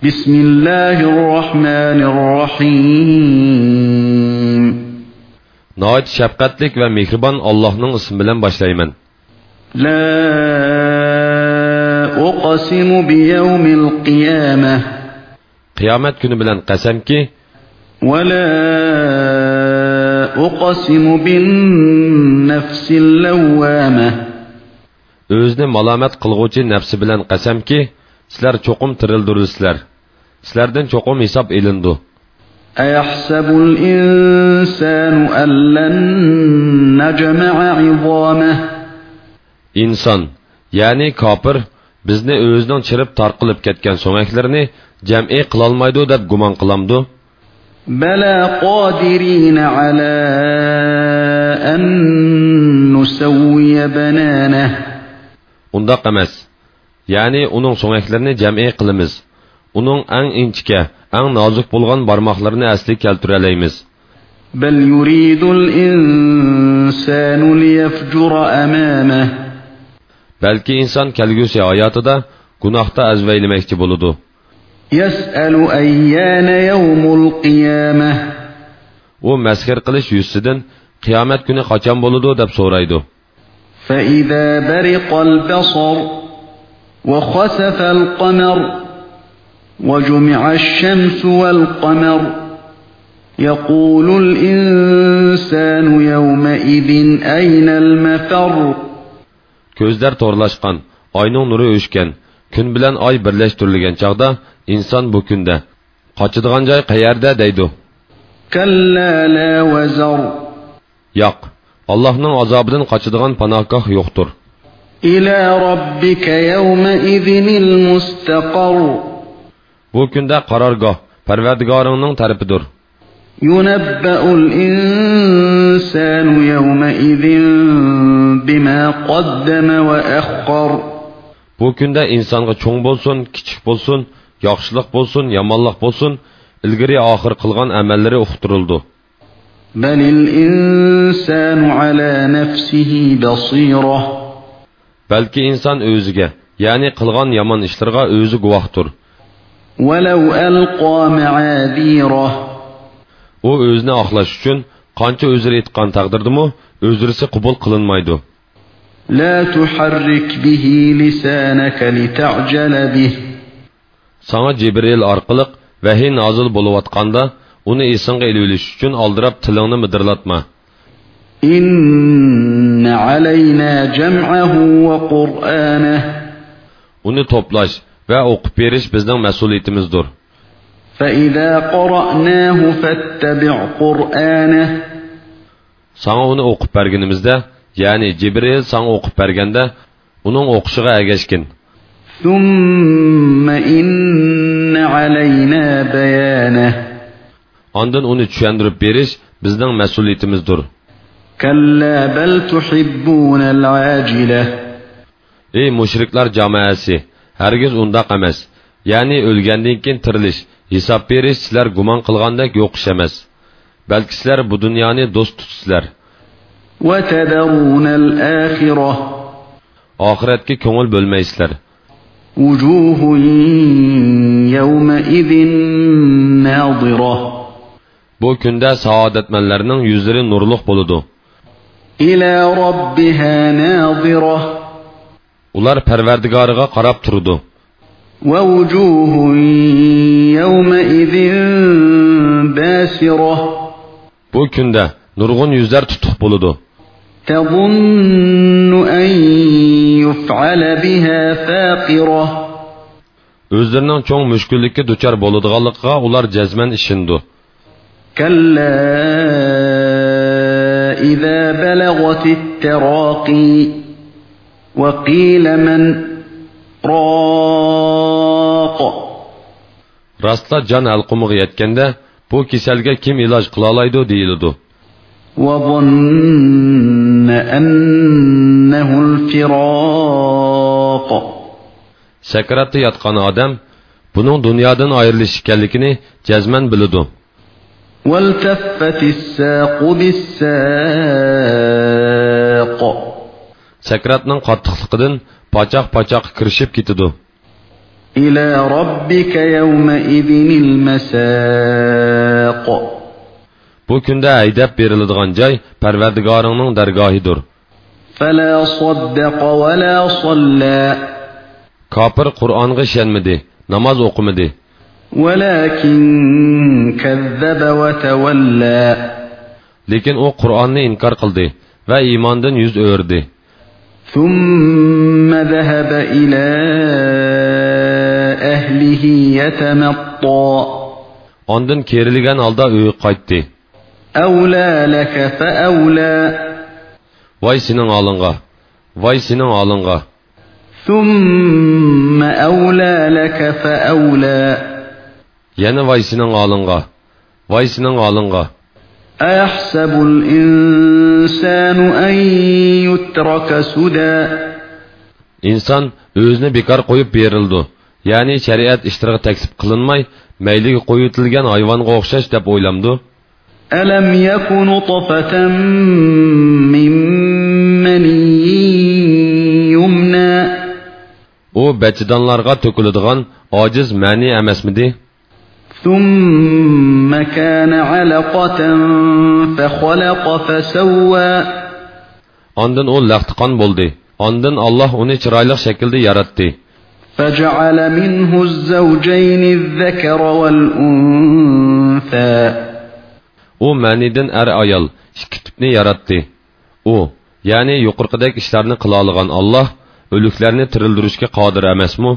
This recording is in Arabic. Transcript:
بسم الله الرحمن الرحيم Nəhayət şəfqətlik və mehriban Allah'ın ismi bilan başlayman. لا أقسم بيوم القيامة Qiyomat kuni bilan qasamki, ولا أقسم بالنفس اللوامة o'zini malomat qilg'uvchi nafsi bilan qasamki, sizlar cho'qim tirildirsizlar. Sizlardan cho'qim hisob elindi. أيحسب الإنسان أن لن نجمع عظامه Inson, ya'ni kofir bizni o'zining chirib tarqilib ketgan so'maklarini jam'i qilolmaydi deb gumon qilamdi. بلى قادرين على أن نسوي بنانه Undaq emas. Ya'ni uning so'maklarini jam'i qilamiz. Uning eng inchika, eng nozik bo'lgan barmoqlarini asli keltira olamiz. بل يريد الإنسان ليفجر أمامه Balki inson kelgusi hayotida gunohda azvaylamoqchi bo'ladi. يسأل أيان يوم القيامة U masxir qilish yuzidan qiyomat kuni qachon bo'ladi deb so'raydi. فإذا برق البصر وخسف القمر وجمع الشمس والقمر يقول الإنسان يومئذ أين المفر Ko'zlar to'rlashgan, oyning nuri o'chgan, kun bilan oy birlashtirilgan chaqda inson bu kunda qochadigan joy qayerda deydi. كلا لا وزر Yo'q, Allohning azobidan qochadigan panohgoh yo'qdir. إلى ربك يومئذ المستقر Bu kunda qarorgoh Parvardigoringning tarafidir. ينبأ الإنسان يومئذ بما قدم وأخر Bu kunda insonga cho'ng bo'lsin, kichik bo'lsin, yaxshilik bo'lsin, yomonlik bo'lsin, ilgari oxir qilgan amallari uqtirildi. بل الإنسان على نفسه بصيرة Balki inson o'ziga, ya'ni qilgan yomon ishlarga o'zi guvohdir. ولو ألقى معاذيره u o'zini oqlash uchun qancha o'zir aytgan taqdirdimi o'zrisi qabul qilinmaydi لا تحرك به لسانك لتعجل به sanga jibril orqali vahiy nozil bo'layotganda uni esingga ilib olish uchun oldirab tilingni midirlatma إن علينا جمعه وقرآنه uni to'plash va o'qib berish bizning mas'uliyatimizdir sanga uni o'qib berganimizda ya'ni jibril sanga o'qib berganda uning o'qishiga agashgin ondan uni tushuntirib berish bizning mas'uliyatimizdir ey mushriklar jamoasi hargiz undaq emas ya'ni o'lgandan keyin tirilish hisob berish sizlar gumon qilgandek yo'q ish emas balki sizlar bu dunyoni do'st tutsizlar وتذرون الآخرة oxiratga ko'ngil bo'lmaysizlar وجوه يومئذ ناظرة bu kunda saodatmanlarning yuzlari nurliq bo'ladi إلى ربها ناظرة ular parvardigoriga qarab turdi ووجوه يومئذ باسرة bu kunda nurg'un yuzlar tutuq bo'ladi تظن أن يفعل بها فاقرة o'zlarining cho'ng mushkullikka duchor bo'ladiganligiga ular jazman ishindi كلا إذا بلغت التراقي وقيل من راق. راستا جان القمغ يتكند بو كسالك كم إلاج دي ديلدو وظن أنه الفراق سكرت يتقن آدم بنون دنيا دن آيرلش كالكني جزمن بلدو والتفت الساق بالساق sakratning qattiqligidan pochoq pochoq kirishib ketadi إلى ربك يومئذ المساق Bu kunda haydab beriladigan joy Parvardigoringning dargohidir. فلا صدق ولا صلى Kofir Qur'onga ishonmadi, namoz o'qimadi. ولكن كذب وتولى Lekin u Qur'onni inkor qildi va iymondan yuz o'rdi. ثم ذهب إلى أهله يتمطى Ondan kerilgan holda uyiga qaytdi. أولى لك فأولى Voy sening olingga. Voy sening olingga. ثم أولى لك فأولى Yana voy sening olingga. Voy sening olingga. أيحسب الإنسان أن يترك سدى inson o'zini bekor qo'yib berildi ya'ni shariat ishtirog'i taklif qilinmay mayliga qo'yitilgan hayvonga o'xshash deb o'ylamdi يك نطفة من مني يمنى u bachidonlarga to'kiladigan ojiz ma'ni emasmidi ثم كان علقة فخلق فسوى ondan u laqtiqon bo'ldi ondan olloh uni chiroyli shaklda yaratdi فجعل منه الزوجين الذكر والأنثى u ma'nidan er ayol ikki tipni yaratdi u ya'ni yuqorqidagi ishlarni qila olgan olloh o'liklarni tirildirishga qodir emasmi